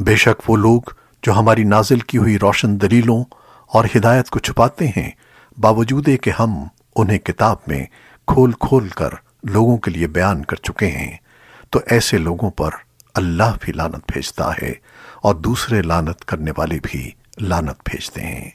بے شک وہ لوگ جو ہماری نازل کی ہوئی روشن دلیلوں اور ہدایت کو چھپاتے ہیں، باوجود کہ ہم انہیں کتاب میں کھول کھول کر لوگوں کے لیے بیان کر چکے ہیں۔ تو ایسے لوگوں پر اللہ بھی لانت بھیجتا ہے اور دوسرے لانت کرنے والے بھی لانت بھیجتے ہیں۔